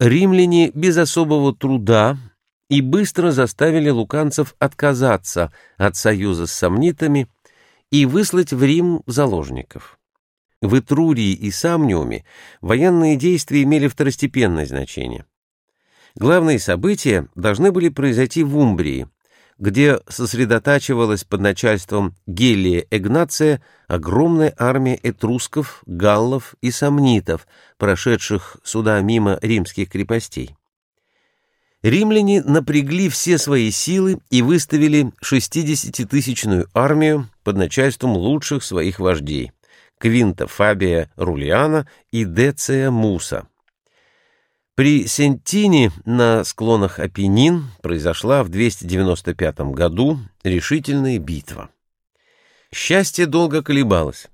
Римляне без особого труда и быстро заставили луканцев отказаться от союза с сомнитами и выслать в Рим заложников. В Этрурии и Самниуме военные действия имели второстепенное значение. Главные события должны были произойти в Умбрии, где сосредотачивалась под начальством Гелия Игнация огромная армия этрусков, галлов и сомнитов, прошедших сюда мимо римских крепостей. Римляне напрягли все свои силы и выставили 60-тысячную армию под начальством лучших своих вождей – Квинта Фабия Рулиана и Деция Муса. При Сентине на склонах Апеннин произошла в 295 году решительная битва. Счастье долго колебалось,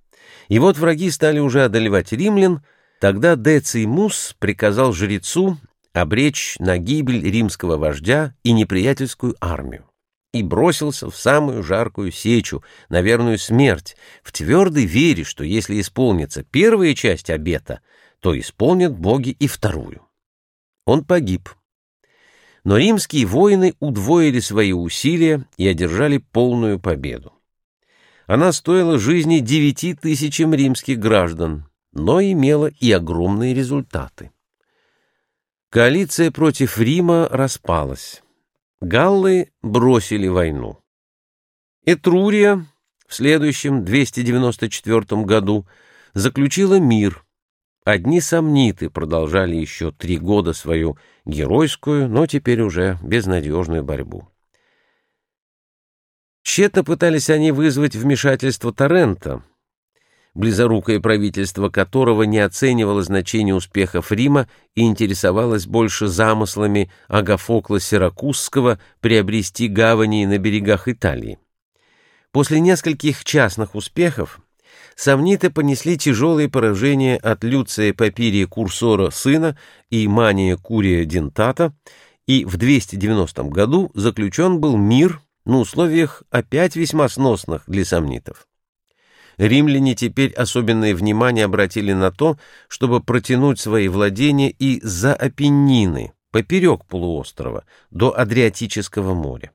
и вот враги стали уже одолевать римлян, тогда Деций Мус приказал жрецу обречь на гибель римского вождя и неприятельскую армию и бросился в самую жаркую сечу, на верную смерть, в твердой вере, что если исполнится первая часть обета, то исполнят боги и вторую. Он погиб. Но римские воины удвоили свои усилия и одержали полную победу. Она стоила жизни девяти тысячам римских граждан, но имела и огромные результаты. Коалиция против Рима распалась. Галлы бросили войну. Этрурия в следующем 294 году заключила мир Одни сомниты продолжали еще три года свою геройскую, но теперь уже безнадежную борьбу. Тщетно пытались они вызвать вмешательство Торрента, близорукое правительство которого не оценивало значение успехов Рима и интересовалось больше замыслами Агафокла Сиракузского приобрести гавани на берегах Италии. После нескольких частных успехов сомниты понесли тяжелые поражения от Люция Папирия Курсора сына и Мания Курия Дентата, и в 290 году заключен был мир на условиях опять весьма сносных для сомнитов. Римляне теперь особенное внимание обратили на то, чтобы протянуть свои владения и за Апеннины, поперек полуострова, до Адриатического моря.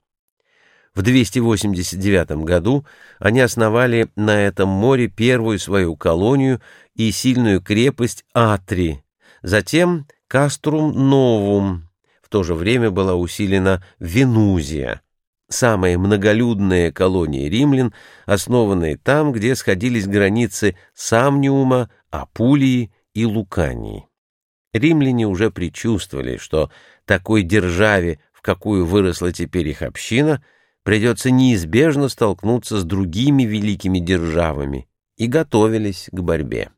В 289 году они основали на этом море первую свою колонию и сильную крепость Атри, затем Каструм Новум, в то же время была усилена Венузия, самая многолюдная колония римлян, основанная там, где сходились границы Самниума, Апулии и Лукании. Римляне уже предчувствовали, что такой державе, в какую выросла теперь их община – придется неизбежно столкнуться с другими великими державами и готовились к борьбе.